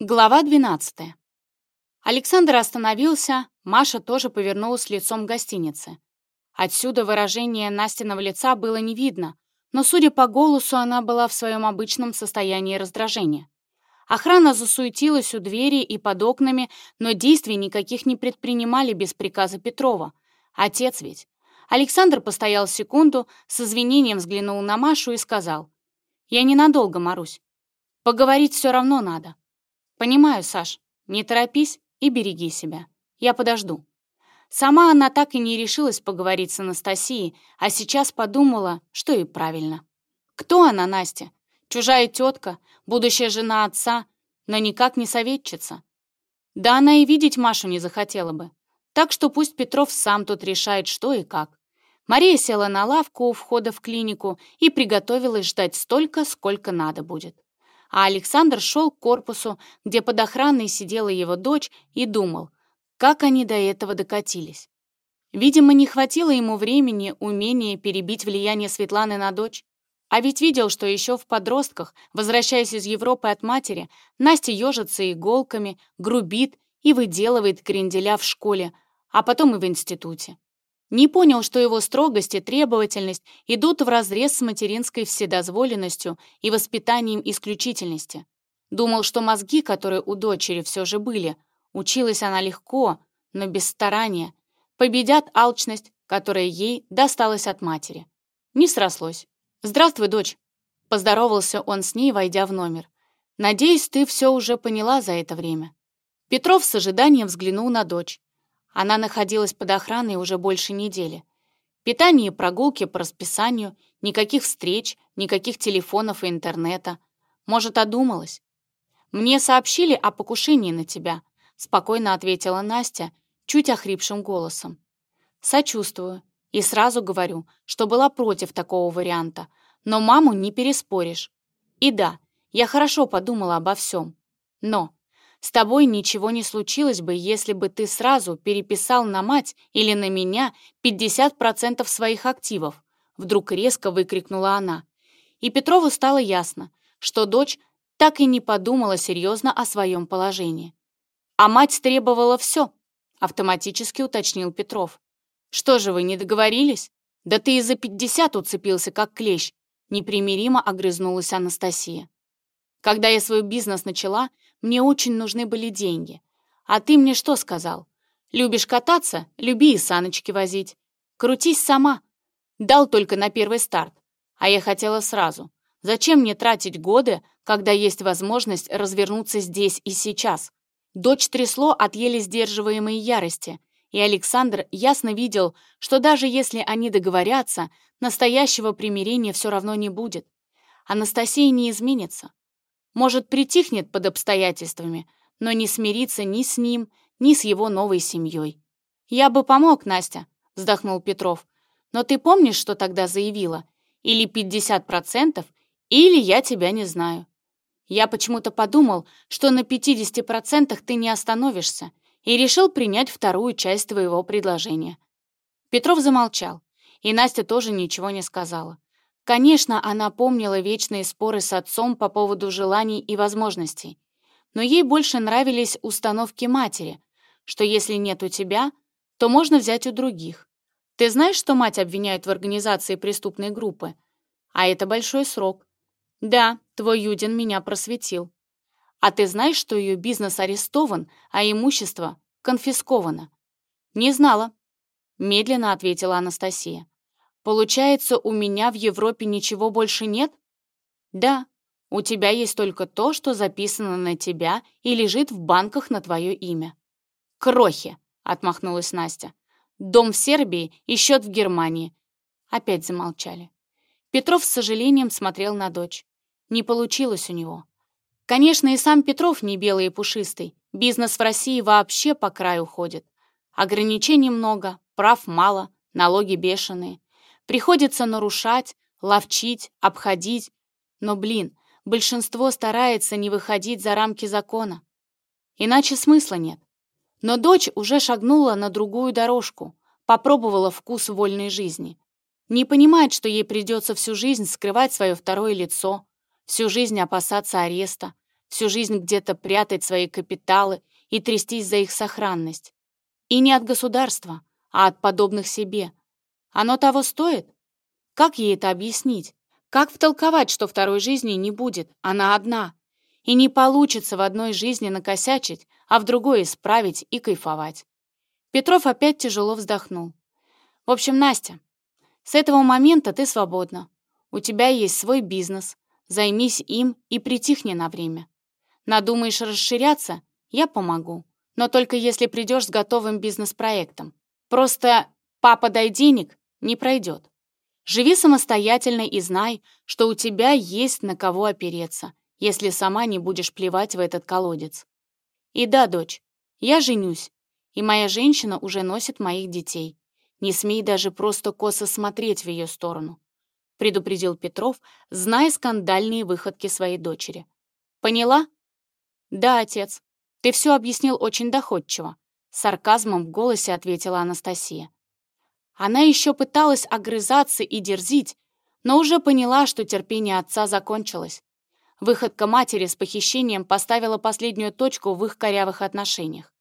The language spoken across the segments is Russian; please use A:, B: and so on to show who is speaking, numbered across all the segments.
A: Глава 12. Александр остановился, Маша тоже повернулась лицом к гостинице. Отсюда выражение Настиного лица было не видно, но, судя по голосу, она была в своем обычном состоянии раздражения. Охрана засуетилась у двери и под окнами, но действий никаких не предпринимали без приказа Петрова. Отец ведь. Александр постоял секунду, с извинением взглянул на Машу и сказал, «Я ненадолго, Марусь. Поговорить все равно надо». «Понимаю, Саш. Не торопись и береги себя. Я подожду». Сама она так и не решилась поговорить с Анастасией, а сейчас подумала, что и правильно. Кто она, Настя? Чужая тетка, будущая жена отца, но никак не советчица. Да она и видеть Машу не захотела бы. Так что пусть Петров сам тут решает, что и как. Мария села на лавку у входа в клинику и приготовилась ждать столько, сколько надо будет а Александр шел к корпусу, где под охраной сидела его дочь, и думал, как они до этого докатились. Видимо, не хватило ему времени, умения перебить влияние Светланы на дочь. А ведь видел, что еще в подростках, возвращаясь из Европы от матери, Настя ежится иголками, грубит и выделывает кренделя в школе, а потом и в институте. Не понял, что его строгость и требовательность идут вразрез с материнской вседозволенностью и воспитанием исключительности. Думал, что мозги, которые у дочери все же были, училась она легко, но без старания, победят алчность, которая ей досталась от матери. Не срослось. «Здравствуй, дочь!» Поздоровался он с ней, войдя в номер. «Надеюсь, ты все уже поняла за это время». Петров с ожиданием взглянул на дочь. Она находилась под охраной уже больше недели. Питание и прогулки по расписанию, никаких встреч, никаких телефонов и интернета. Может, одумалась? «Мне сообщили о покушении на тебя», — спокойно ответила Настя, чуть охрипшим голосом. «Сочувствую. И сразу говорю, что была против такого варианта. Но маму не переспоришь. И да, я хорошо подумала обо всем. Но с тобой ничего не случилось бы, если бы ты сразу переписал на мать или на меня 50% своих активов», вдруг резко выкрикнула она. И Петрову стало ясно, что дочь так и не подумала серьезно о своем положении. «А мать требовала все», — автоматически уточнил Петров. «Что же вы, не договорились? Да ты и за 50 уцепился, как клещ», — непримиримо огрызнулась Анастасия. «Когда я свой бизнес начала, мне очень нужны были деньги. А ты мне что сказал? Любишь кататься? Люби и саночки возить. Крутись сама. Дал только на первый старт. А я хотела сразу. Зачем мне тратить годы, когда есть возможность развернуться здесь и сейчас? Дочь трясло от еле сдерживаемой ярости, и Александр ясно видел, что даже если они договорятся, настоящего примирения все равно не будет. Анастасия не изменится. Может, притихнет под обстоятельствами, но не смирится ни с ним, ни с его новой семьей. «Я бы помог, Настя», — вздохнул Петров. «Но ты помнишь, что тогда заявила? Или 50%, или я тебя не знаю. Я почему-то подумал, что на 50% ты не остановишься, и решил принять вторую часть твоего предложения». Петров замолчал, и Настя тоже ничего не сказала. Конечно, она помнила вечные споры с отцом по поводу желаний и возможностей, но ей больше нравились установки матери, что если нет у тебя, то можно взять у других. Ты знаешь, что мать обвиняют в организации преступной группы? А это большой срок. Да, твой Юдин меня просветил. А ты знаешь, что ее бизнес арестован, а имущество конфисковано? Не знала, медленно ответила Анастасия. Получается, у меня в Европе ничего больше нет? Да, у тебя есть только то, что записано на тебя и лежит в банках на твое имя. Крохи, отмахнулась Настя. Дом в Сербии и счет в Германии. Опять замолчали. Петров с сожалением смотрел на дочь. Не получилось у него. Конечно, и сам Петров не белый и пушистый. Бизнес в России вообще по краю ходит. Ограничений много, прав мало, налоги бешеные. Приходится нарушать, ловчить, обходить. Но, блин, большинство старается не выходить за рамки закона. Иначе смысла нет. Но дочь уже шагнула на другую дорожку, попробовала вкус вольной жизни. Не понимает, что ей придется всю жизнь скрывать свое второе лицо, всю жизнь опасаться ареста, всю жизнь где-то прятать свои капиталы и трястись за их сохранность. И не от государства, а от подобных себе. Оно того стоит? Как ей это объяснить? Как втолковать, что второй жизни не будет, она одна? И не получится в одной жизни накосячить, а в другой исправить и кайфовать. Петров опять тяжело вздохнул. В общем, Настя, с этого момента ты свободна. У тебя есть свой бизнес. Займись им и притихни на время. Надумаешь расширяться? Я помогу. Но только если придешь с готовым бизнес-проектом. Просто «папа, дай денег» не пройдет. Живи самостоятельно и знай, что у тебя есть на кого опереться, если сама не будешь плевать в этот колодец. И да, дочь, я женюсь, и моя женщина уже носит моих детей. Не смей даже просто косо смотреть в ее сторону», — предупредил Петров, зная скандальные выходки своей дочери. «Поняла?» «Да, отец. Ты все объяснил очень доходчиво», — сарказмом в голосе ответила Анастасия. Она еще пыталась огрызаться и дерзить, но уже поняла, что терпение отца закончилось. Выходка матери с похищением поставила последнюю точку в их корявых отношениях.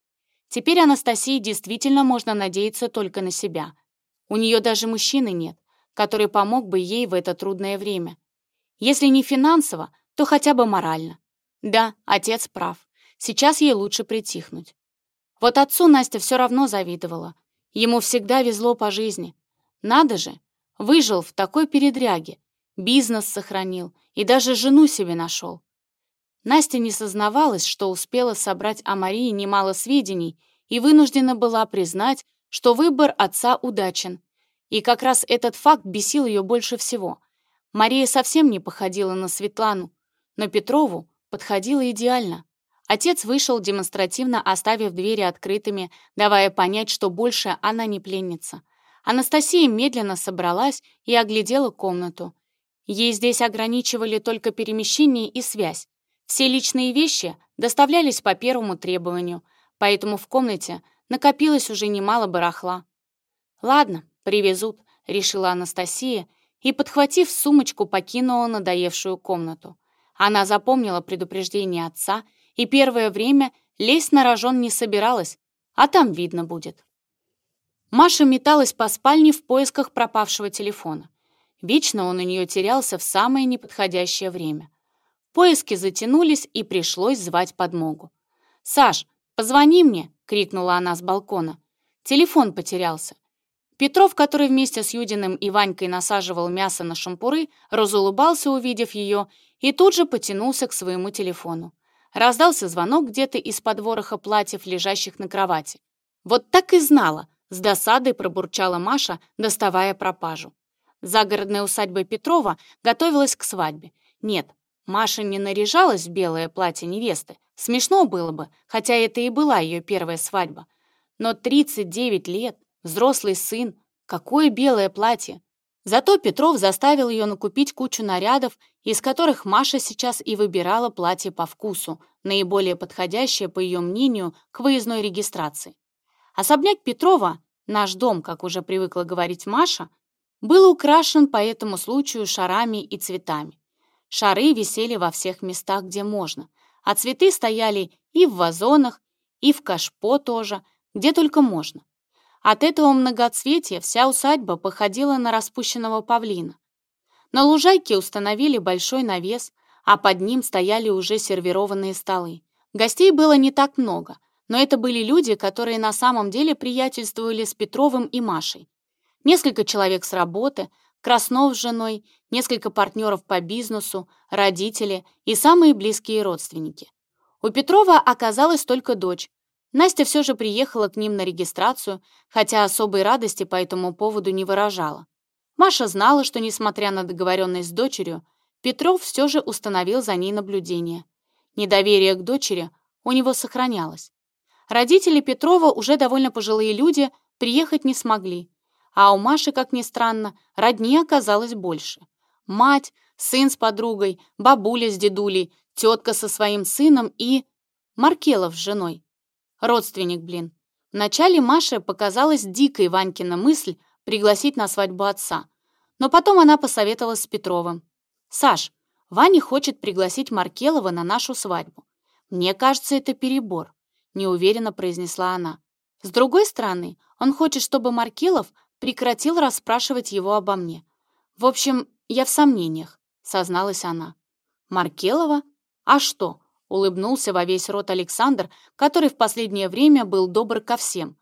A: Теперь Анастасии действительно можно надеяться только на себя. У нее даже мужчины нет, который помог бы ей в это трудное время. Если не финансово, то хотя бы морально. Да, отец прав. Сейчас ей лучше притихнуть. Вот отцу Настя все равно завидовала. Ему всегда везло по жизни. Надо же, выжил в такой передряге, бизнес сохранил и даже жену себе нашел. Настя не сознавалась, что успела собрать о Марии немало сведений и вынуждена была признать, что выбор отца удачен. И как раз этот факт бесил ее больше всего. Мария совсем не походила на Светлану, но Петрову подходила идеально. Отец вышел, демонстративно оставив двери открытыми, давая понять, что больше она не пленница. Анастасия медленно собралась и оглядела комнату. Ей здесь ограничивали только перемещение и связь. Все личные вещи доставлялись по первому требованию, поэтому в комнате накопилось уже немало барахла. «Ладно, привезут», — решила Анастасия и, подхватив сумочку, покинула надоевшую комнату. Она запомнила предупреждение отца и первое время лезть на рожон не собиралась, а там видно будет. Маша металась по спальне в поисках пропавшего телефона. Вечно он у нее терялся в самое неподходящее время. Поиски затянулись, и пришлось звать подмогу. «Саш, позвони мне!» — крикнула она с балкона. Телефон потерялся. Петров, который вместе с Юдиным и Ванькой насаживал мясо на шампуры, разулыбался, увидев ее, и тут же потянулся к своему телефону. Раздался звонок где-то из-под вороха платьев, лежащих на кровати. «Вот так и знала!» — с досадой пробурчала Маша, доставая пропажу. Загородная усадьба Петрова готовилась к свадьбе. Нет, Маша не наряжалась в белое платье невесты. Смешно было бы, хотя это и была ее первая свадьба. Но 39 лет, взрослый сын, какое белое платье. Зато Петров заставил ее накупить кучу нарядов, из которых Маша сейчас и выбирала платье по вкусу, наиболее подходящее, по ее мнению, к выездной регистрации. Особняк Петрова, наш дом, как уже привыкла говорить Маша, был украшен по этому случаю шарами и цветами. Шары висели во всех местах, где можно, а цветы стояли и в вазонах, и в кашпо тоже, где только можно. От этого многоцветия вся усадьба походила на распущенного павлина. На лужайке установили большой навес, а под ним стояли уже сервированные столы. Гостей было не так много, но это были люди, которые на самом деле приятельствовали с Петровым и Машей. Несколько человек с работы, Краснов с женой, несколько партнеров по бизнесу, родители и самые близкие родственники. У Петрова оказалась только дочь. Настя все же приехала к ним на регистрацию, хотя особой радости по этому поводу не выражала. Маша знала, что, несмотря на договоренность с дочерью, Петров все же установил за ней наблюдение. Недоверие к дочери у него сохранялось. Родители Петрова, уже довольно пожилые люди, приехать не смогли, а у Маши, как ни странно, родни оказалось больше. Мать, сын с подругой, бабуля с дедулей, тетка со своим сыном и... Маркелов с женой. Родственник, блин. Вначале Маше показалась дикой Ванькина мысль пригласить на свадьбу отца. Но потом она посоветовалась с Петровым. «Саш, Ваня хочет пригласить Маркелова на нашу свадьбу. Мне кажется, это перебор», — неуверенно произнесла она. С другой стороны, он хочет, чтобы Маркелов прекратил расспрашивать его обо мне. В общем, я в сомнениях, созналась она. Маркелова? А что? Улыбнулся во весь рот Александр, который в последнее время был добр ко всем.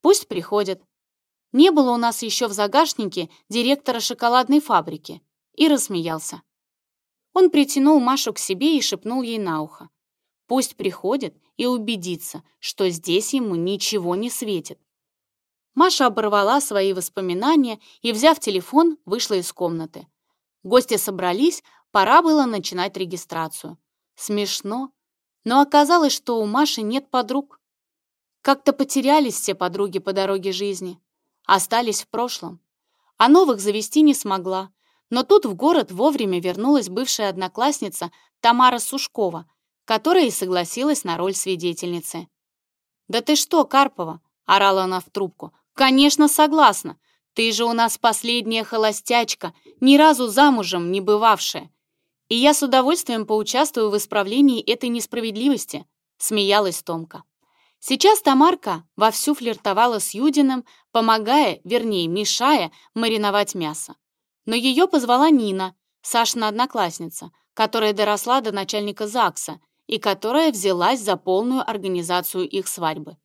A: Пусть приходят. Не было у нас еще в загашнике директора шоколадной фабрики. И рассмеялся. Он притянул Машу к себе и шепнул ей на ухо. Пусть приходит и убедится, что здесь ему ничего не светит. Маша оборвала свои воспоминания и, взяв телефон, вышла из комнаты. Гости собрались, пора было начинать регистрацию. Смешно, но оказалось, что у Маши нет подруг. Как-то потерялись все подруги по дороге жизни, остались в прошлом. А новых завести не смогла. Но тут в город вовремя вернулась бывшая одноклассница Тамара Сушкова, которая и согласилась на роль свидетельницы. «Да ты что, Карпова?» — орала она в трубку. «Конечно, согласна. Ты же у нас последняя холостячка, ни разу замужем не бывавшая. И я с удовольствием поучаствую в исправлении этой несправедливости», — смеялась Томка. Сейчас Тамарка вовсю флиртовала с Юдиным, помогая, вернее, мешая мариновать мясо. Но ее позвала Нина, Сашина одноклассница, которая доросла до начальника ЗАГСа и которая взялась за полную организацию их свадьбы.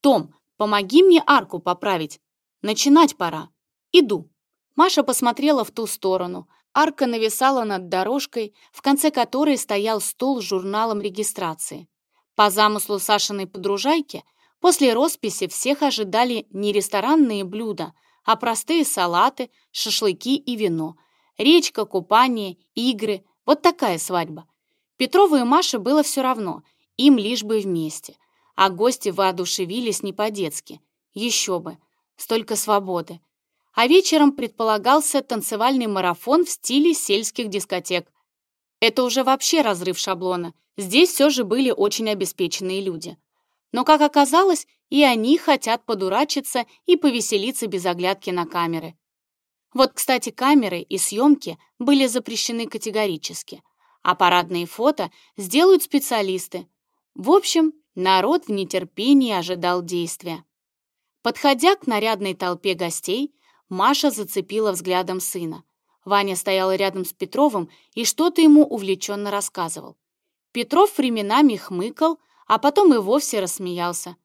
A: «Том, помоги мне арку поправить. Начинать пора. Иду». Маша посмотрела в ту сторону. Арка нависала над дорожкой, в конце которой стоял стол с журналом регистрации. По замыслу Сашиной подружайки, после росписи всех ожидали не ресторанные блюда, а простые салаты, шашлыки и вино. Речка, купание, игры. Вот такая свадьба. Петрову и Маше было все равно, им лишь бы вместе. А гости воодушевились не по-детски. Еще бы, столько свободы. А вечером предполагался танцевальный марафон в стиле сельских дискотек. Это уже вообще разрыв шаблона. Здесь все же были очень обеспеченные люди. Но, как оказалось, и они хотят подурачиться и повеселиться без оглядки на камеры. Вот, кстати, камеры и съемки были запрещены категорически а парадные фото сделают специалисты. В общем, народ в нетерпении ожидал действия. Подходя к нарядной толпе гостей, Маша зацепила взглядом сына. Ваня стоял рядом с Петровым и что-то ему увлеченно рассказывал. Петров временами хмыкал, а потом и вовсе рассмеялся.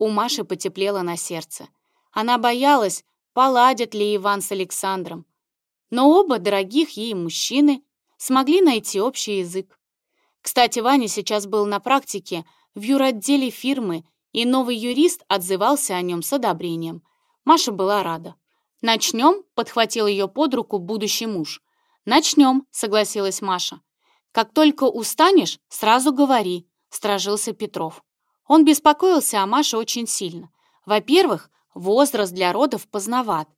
A: У Маши потеплело на сердце. Она боялась, поладят ли Иван с Александром. Но оба дорогих ей мужчины смогли найти общий язык. Кстати, Ваня сейчас был на практике в юротделе фирмы, и новый юрист отзывался о нем с одобрением. Маша была рада. «Начнем?» — подхватил ее под руку будущий муж. «Начнем», — согласилась Маша. «Как только устанешь, сразу говори», — стражился Петров. Он беспокоился о Маше очень сильно. Во-первых, возраст для родов поздноват.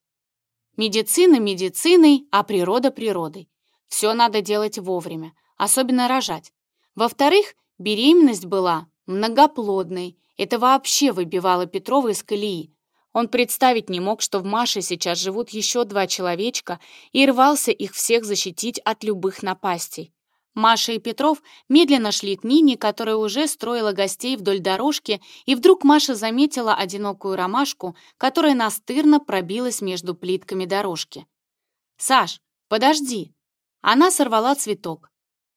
A: Медицина медициной, а природа природой. Все надо делать вовремя, особенно рожать. Во-вторых, беременность была многоплодной. Это вообще выбивало Петрова из колеи. Он представить не мог, что в Маше сейчас живут еще два человечка, и рвался их всех защитить от любых напастей. Маша и Петров медленно шли к Нине, которая уже строила гостей вдоль дорожки, и вдруг Маша заметила одинокую ромашку, которая настырно пробилась между плитками дорожки. «Саш, подожди!» Она сорвала цветок.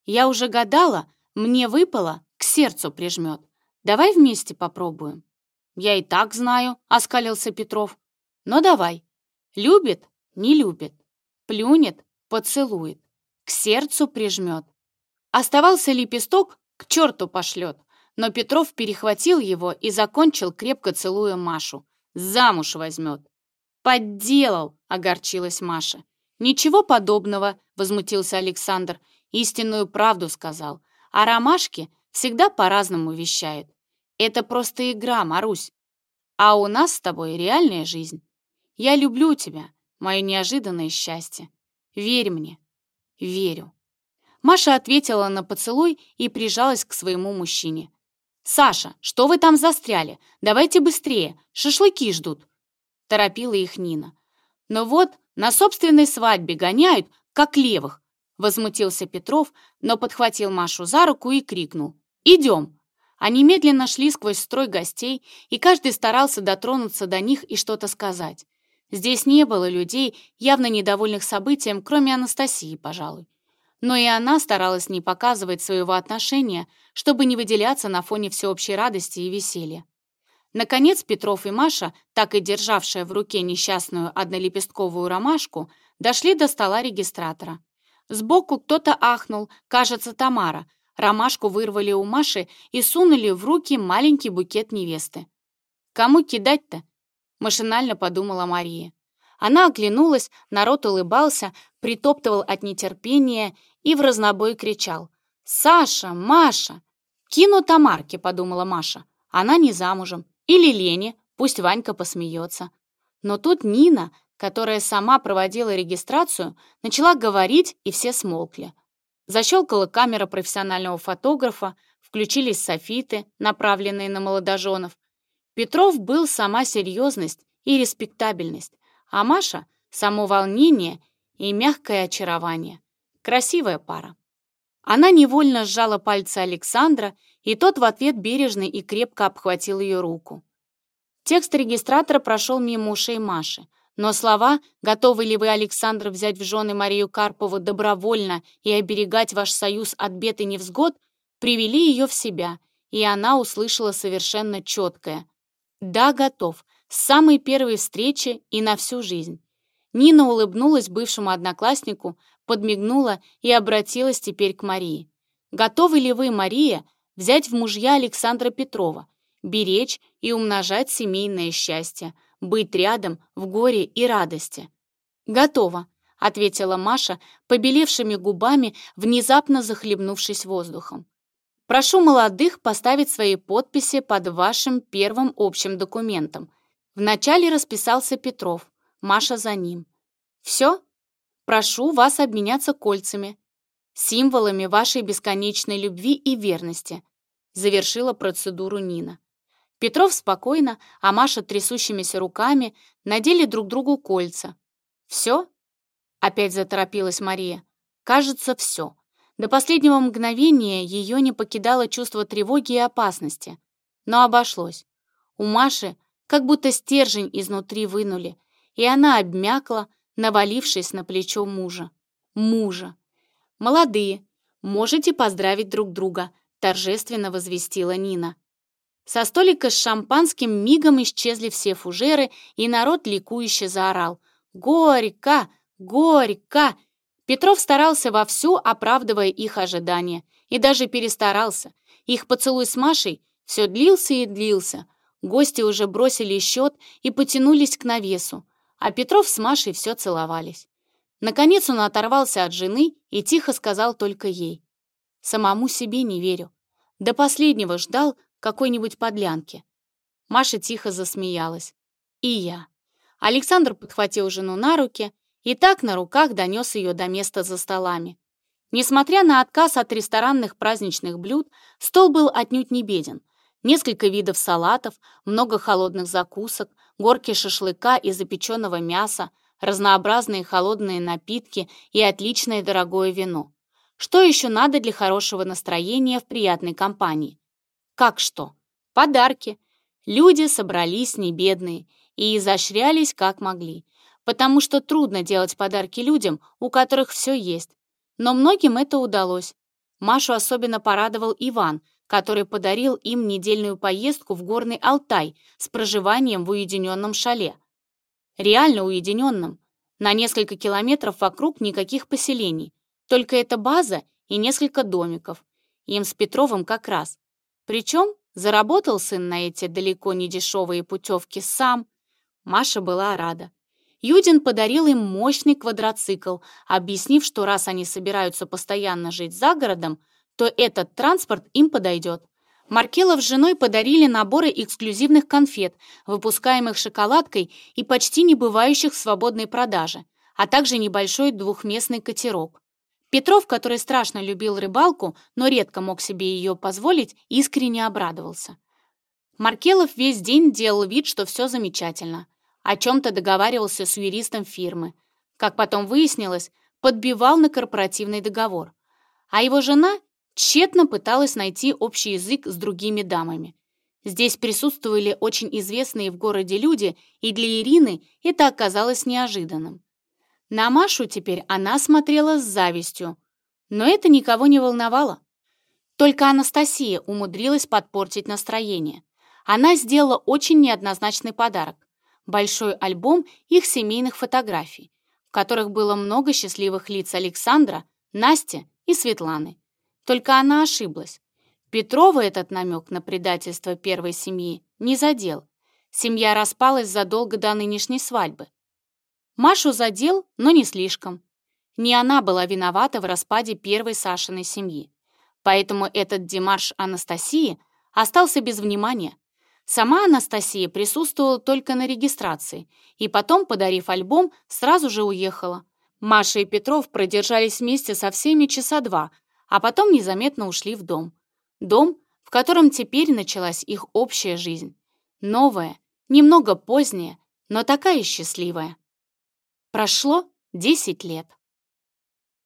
A: Я уже гадала, мне выпало, к сердцу прижмет. Давай вместе попробуем. Я и так знаю, оскалился Петров. Но давай. Любит, не любит. Плюнет, поцелует. К сердцу прижмет. Оставался лепесток, к черту пошлет. Но Петров перехватил его и закончил, крепко целуя Машу. Замуж возьмет. «Подделал!» — огорчилась Маша. «Ничего подобного», — возмутился Александр. «Истинную правду сказал. А ромашки всегда по-разному вещают. Это просто игра, Марусь. А у нас с тобой реальная жизнь. Я люблю тебя, мое неожиданное счастье. Верь мне». «Верю». Маша ответила на поцелуй и прижалась к своему мужчине. «Саша, что вы там застряли? Давайте быстрее, шашлыки ждут!» Торопила их Нина. Но вот на собственной свадьбе гоняют, как левых. Возмутился Петров, но подхватил Машу за руку и крикнул. «Идем!» Они медленно шли сквозь строй гостей, и каждый старался дотронуться до них и что-то сказать. Здесь не было людей, явно недовольных событием, кроме Анастасии, пожалуй. Но и она старалась не показывать своего отношения, чтобы не выделяться на фоне всеобщей радости и веселья. Наконец Петров и Маша, так и державшая в руке несчастную однолепестковую ромашку, дошли до стола регистратора. Сбоку кто-то ахнул, кажется, Тамара. Ромашку вырвали у Маши и сунули в руки маленький букет невесты. «Кому кидать-то?» — машинально подумала Мария. Она оглянулась, народ улыбался, притоптывал от нетерпения и в разнобой кричал. «Саша! Маша!» «Кину Тамарке», — подумала Маша. «Она не замужем. Или Лене, пусть Ванька посмеется». Но тут Нина, которая сама проводила регистрацию, начала говорить, и все смолкли. Защелкала камера профессионального фотографа, включились софиты, направленные на молодоженов. Петров был сама серьезность и респектабельность, а Маша — само волнение и мягкое очарование. Красивая пара. Она невольно сжала пальцы Александра, и тот в ответ бережно и крепко обхватил ее руку. Текст регистратора прошел мимо ушей Маши — но слова «Готовы ли вы, Александр, взять в жены Марию Карпову добровольно и оберегать ваш союз от бед и невзгод» привели ее в себя, и она услышала совершенно четкое «Да, готов, с самой первой встречи и на всю жизнь». Нина улыбнулась бывшему однокласснику, подмигнула и обратилась теперь к Марии. «Готовы ли вы, Мария, взять в мужья Александра Петрова, беречь и умножать семейное счастье, быть рядом в горе и радости. «Готово», — ответила Маша, побелевшими губами, внезапно захлебнувшись воздухом. «Прошу молодых поставить свои подписи под вашим первым общим документом». Вначале расписался Петров, Маша за ним. «Все? Прошу вас обменяться кольцами, символами вашей бесконечной любви и верности», завершила процедуру Нина. Петров спокойно, а Маша трясущимися руками надели друг другу кольца. «Все?» — опять заторопилась Мария. «Кажется, все». До последнего мгновения ее не покидало чувство тревоги и опасности. Но обошлось. У Маши как будто стержень изнутри вынули, и она обмякла, навалившись на плечо мужа. Мужа. «Молодые, можете поздравить друг друга», — торжественно возвестила Нина. Со столика с шампанским мигом исчезли все фужеры, и народ ликующе заорал. «Горько! Горько!» Петров старался вовсю, оправдывая их ожидания. И даже перестарался. Их поцелуй с Машей все длился и длился. Гости уже бросили счет и потянулись к навесу, а Петров с Машей все целовались. Наконец он оторвался от жены и тихо сказал только ей. «Самому себе не верю. До последнего ждал, какой-нибудь подлянки. Маша тихо засмеялась. И я. Александр подхватил жену на руки и так на руках донес ее до места за столами. Несмотря на отказ от ресторанных праздничных блюд, стол был отнюдь не беден. Несколько видов салатов, много холодных закусок, горки шашлыка и запеченного мяса, разнообразные холодные напитки и отличное дорогое вино. Что еще надо для хорошего настроения в приятной компании? Как что? Подарки. Люди собрались не бедные и изощрялись как могли, потому что трудно делать подарки людям, у которых все есть. Но многим это удалось. Машу особенно порадовал Иван, который подарил им недельную поездку в горный Алтай с проживанием в уединенном шале. Реально уединенном. На несколько километров вокруг никаких поселений. Только эта база и несколько домиков. Им с Петровым как раз. Причем заработал сын на эти далеко не дешевые путевки сам. Маша была рада. Юдин подарил им мощный квадроцикл, объяснив, что раз они собираются постоянно жить за городом, то этот транспорт им подойдет. Маркелов с женой подарили наборы эксклюзивных конфет, выпускаемых шоколадкой и почти не бывающих в свободной продаже, а также небольшой двухместный катерок. Петров, который страшно любил рыбалку, но редко мог себе ее позволить, искренне обрадовался. Маркелов весь день делал вид, что все замечательно. О чем-то договаривался с юристом фирмы. Как потом выяснилось, подбивал на корпоративный договор, а его жена тщетно пыталась найти общий язык с другими дамами. Здесь присутствовали очень известные в городе люди, и для Ирины это оказалось неожиданным. На Машу теперь она смотрела с завистью, но это никого не волновало. Только Анастасия умудрилась подпортить настроение. Она сделала очень неоднозначный подарок – большой альбом их семейных фотографий, в которых было много счастливых лиц Александра, Насти и Светланы. Только она ошиблась. Петрова этот намек на предательство первой семьи не задел. Семья распалась задолго до нынешней свадьбы. Машу задел, но не слишком. Не она была виновата в распаде первой Сашиной семьи. Поэтому этот демарш Анастасии остался без внимания. Сама Анастасия присутствовала только на регистрации и потом, подарив альбом, сразу же уехала. Маша и Петров продержались вместе со всеми часа два, а потом незаметно ушли в дом. Дом, в котором теперь началась их общая жизнь. Новая, немного поздняя, но такая счастливая. Прошло 10 лет.